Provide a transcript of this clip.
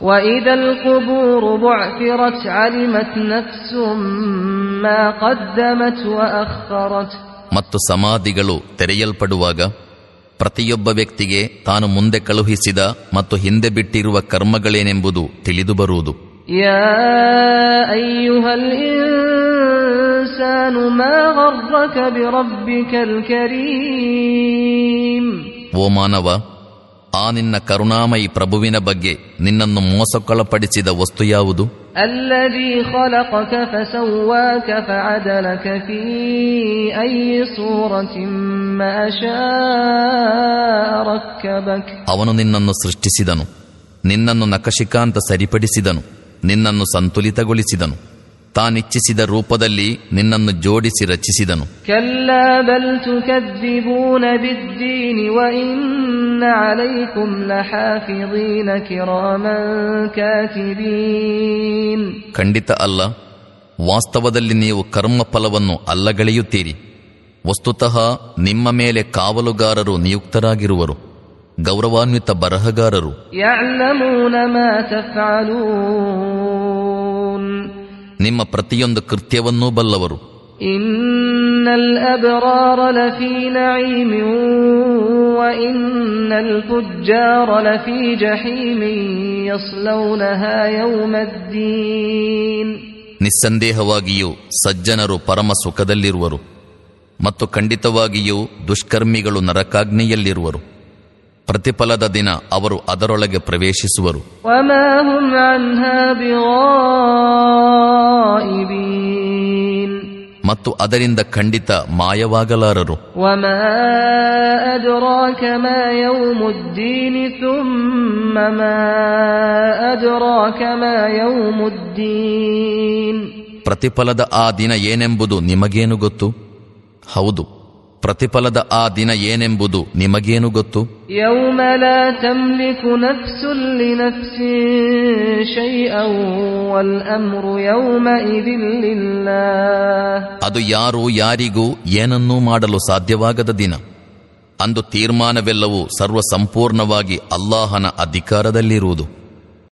وإذا القبور بعثرت علمت نفس ما قدمت وأخرت ಮತ್ತು ಸಮಾಧಿಗಳು ತೆರೆಯಲ್ಪಡುವಾಗ ಪ್ರತಿಯೊಬ್ಬ ವ್ಯಕ್ತಿಗೆ ತಾನು ಮುಂದೆ ಕಳುಹಿಸಿದ ಮತ್ತು ಹಿಂದೆ ಬಿಟ್ಟಿರುವ ಕರ್ಮಗಳೇನೆಂಬುದು ತಿಳಿದು ಬರುವುದು يا أيها الإنسان ما غرك بربك الكريم ಓ ಮಾನವ ಆ ನಿನ್ನ ಕರುಣಾಮಯಿ ಪ್ರಭುವಿನ ಬಗ್ಗೆ ನಿನ್ನನ್ನು ಮೋಸಕ್ಕೊಳಪಡಿಸಿದ ವಸ್ತು ಯಾವುದು? ಅವನು ನಿನ್ನನ್ನು ಸೃಷ್ಟಿಸಿದನು ನಿನ್ನನ್ನು ನಕಶಿಕಾಂತ ಸರಿಪಡಿಸಿದನು ನಿನ್ನನ್ನು ಸಂತುಲಿತಗೊಳಿಸಿದನು. ತಾನಿಚ್ಚಿಸಿದ ರೂಪದಲ್ಲಿ ನಿನ್ನನ್ನು ಜೋಡಿಸಿ ರಚಿಸಿದನು. ಖಂಡಿತ ಅಲ್ಲ ವಾಸ್ತವದಲ್ಲಿ ನೀವು ಕರ್ಮಫಲವನ್ನು ಅಲ್ಲಗಳೆಯುತ್ತೀರಿ. ವಸ್ತುತಃ ನಿಮ್ಮ ಮೇಲೆ ಕಾವಲುಗಾರರು ನಿಯುಕ್ತರಾಗಿರುವರು ಗೌರವಾನ್ವಿತ ಬರಹಗಾರರು. ನಿಮ್ಮ ಪ್ರತಿಯೊಂದು ಕೃತ್ಯವನ್ನೂ ಬಲ್ಲವರು. ನಿಸ್ಸಂದೇಹವಾಗಿಯೂ ಸಜ್ಜನರು ಪರಮ ಸುಖದಲ್ಲಿರುವರು ಮತ್ತು ಖಂಡಿತವಾಗಿಯೂ ದುಷ್ಕರ್ಮಿಗಳು ನರಕಾಗ್ನಿಯಲ್ಲಿರುವರು. ಪ್ರತಿಫಲದ ದಿನ ಅವರು ಅದರೊಳಗೆ ಪ್ರವೇಶಿಸುವರು. ಮತ್ತು ಅದರಿಂದ ಖಂಡಿತ ಮಾಯವಾಗಲಾರರು. ಪ್ರತಿಫಲದ ಆ ದಿನ ಏನೆಂಬುದು ನಿಮಗೇನು ಗೊತ್ತು? ಹೌದು. ಪ್ರತಿಫಲದ ಆ ದಿನ ಏನೆಂಬುದು ನಿಮಗೇನು ಗೊತ್ತು? يوم لا تملك نفس لنفس شيئا والأمر يومئذ لله ಅದು ಯಾರು ಯಾರಿಗೂ ಏನನ್ನೂ ಮಾಡಲು ಸಾಧ್ಯವಾಗದ ದಿನ ಅಂದು ತೀರ್ಮಾನವೆಲ್ಲವೂ ಸರ್ವ ಸಂಪೂರ್ಣವಾಗಿ ಅಲ್ಲಾಹನ ಅಧಿಕಾರದಲ್ಲಿರುವುದು